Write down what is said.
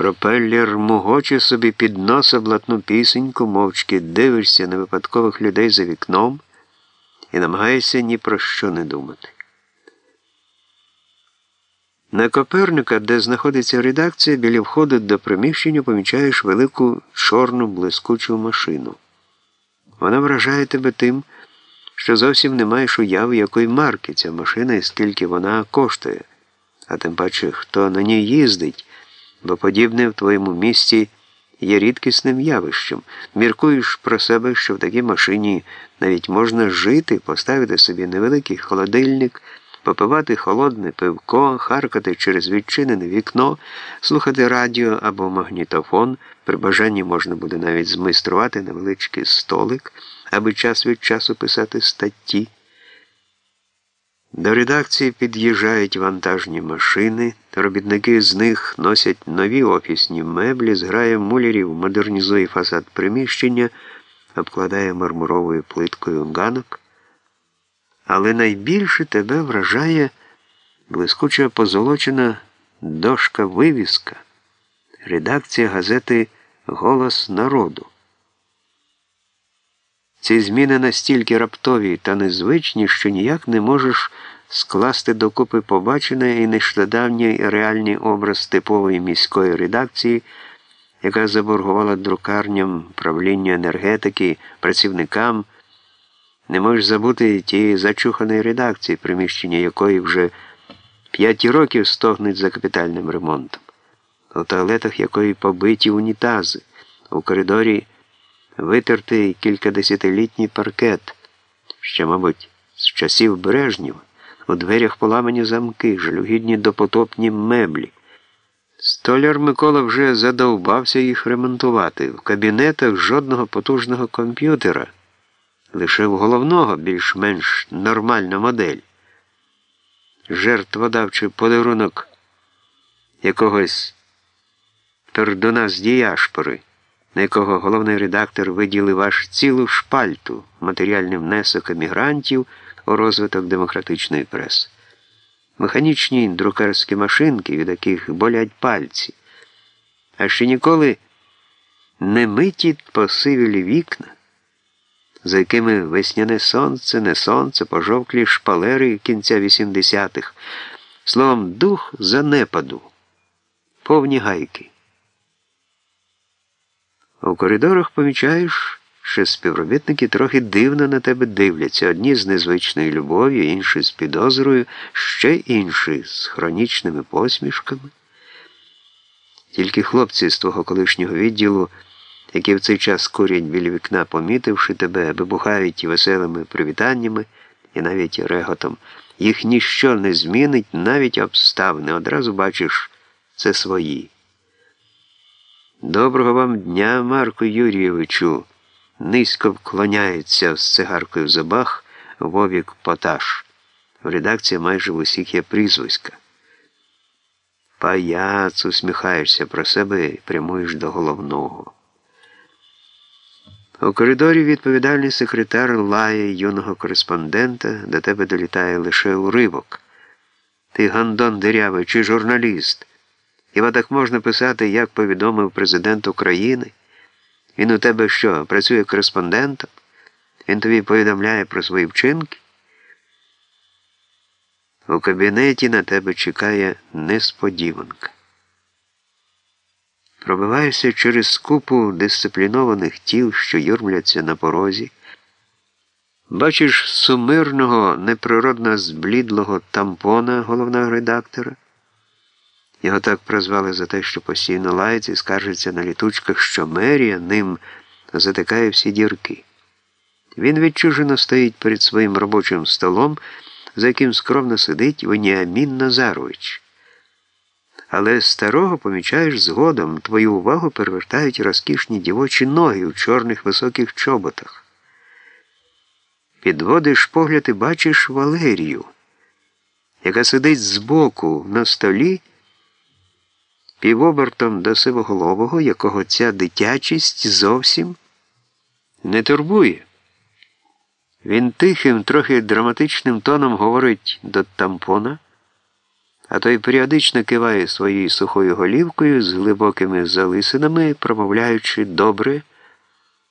Пропеллер мугоче собі під носа блатну пісеньку, мовчки дивишся на випадкових людей за вікном і намагаєшся ні про що не думати. На Коперника, де знаходиться редакція, біля входу до приміщення помічаєш велику чорну блискучу машину. Вона вражає тебе тим, що зовсім не маєш уяви, якої марки ця машина і скільки вона коштує, а тим паче, хто на ній їздить, бо подібне в твоєму місті є рідкісним явищем. Міркуєш про себе, що в такій машині навіть можна жити, поставити собі невеликий холодильник попивати холодне пивко, харкати через відчинене вікно, слухати радіо або магнітофон, при бажанні можна буде навіть змайструвати невеличкий столик, аби час від часу писати статті. До редакції під'їжджають вантажні машини, робітники з них носять нові офісні меблі, зграє мулярів, модернізує фасад приміщення, обкладає мармуровою плиткою ганок. Але найбільше тебе вражає блискуча позолочена дошка вивіска, редакція газети Голос народу. Ці зміни настільки раптові та незвичні, що ніяк не можеш скласти докупи побачене і нещодавній реальний образ типової міської редакції, яка заборгувала друкарням правління енергетики, працівникам. Не можеш забути тієї зачуханої редакції, приміщення якої вже п'ять років стогнуть за капітальним ремонтом, у туалетах якої побиті унітази, у коридорі витертий кількадесятилітній паркет, ще, мабуть, з часів Брежнєва, у дверях поламані замки, жалюгідні допотопні меблі. Столяр Микола вже задовбався їх ремонтувати. В кабінетах жодного потужного комп'ютера лише в головного більш-менш нормальна модель. Жертводавчий подарунок якогось пердуна з діяшпори, на якого головний редактор виділив аж цілу шпальту матеріальний внесок емігрантів у розвиток демократичної преси. Механічні друкарські машинки, від яких болять пальці, а ще ніколи не миті посивілі вікна за якими весняне сонце, не сонце, пожовклі шпалери кінця 80-х, словом, дух занепаду, повні гайки. У коридорах помічаєш, що співробітники трохи дивно на тебе дивляться, одні з незвичною любов'ю, інші з підозрою, ще інші з хронічними посмішками. Тільки хлопці з твого колишнього відділу які в цей час курять біля вікна, помітивши тебе, вибухають веселими привітаннями і навіть реготом. Їх ніщо не змінить, навіть обставини. Одразу бачиш, це свої. Доброго вам дня, Марку Юрійовичу. Низько вклоняється з цигаркою в зубах Вовік Поташ. В редакції майже в усіх є прізвиська. Паяц усміхаєшся про себе і прямуєш до головного. У коридорі відповідальний секретар лає юного кореспондента, до тебе долітає лише уривок. Ти гандон дирявий чи журналіст. Хіба так можна писати, як повідомив президент України? Він у тебе що, працює кореспондентом? Він тобі повідомляє про свої вчинки? У кабінеті на тебе чекає несподіванка. Пробиваєшся через скупу дисциплінованих тіл, що юрмляться на порозі. Бачиш сумирного, неприродно зблідлого тампона головного редактора. Його так прозвали за те, що постійно лається і скаржиться на літучках, що мерія ним затикає всі дірки. Він відчужено стоїть перед своїм робочим столом, за яким скромно сидить Веніамін Назарович. Але старого помічаєш згодом, твою увагу перевертають розкішні дівочі ноги у чорних високих чоботах. Підводиш погляд і бачиш Валерію, яка сидить збоку на столі, півобертом до сивоголового, якого ця дитячість зовсім не турбує. Він тихим, трохи драматичним тоном говорить до тампона а той періодично киває своєю сухою голівкою з глибокими залисинами, промовляючи добре.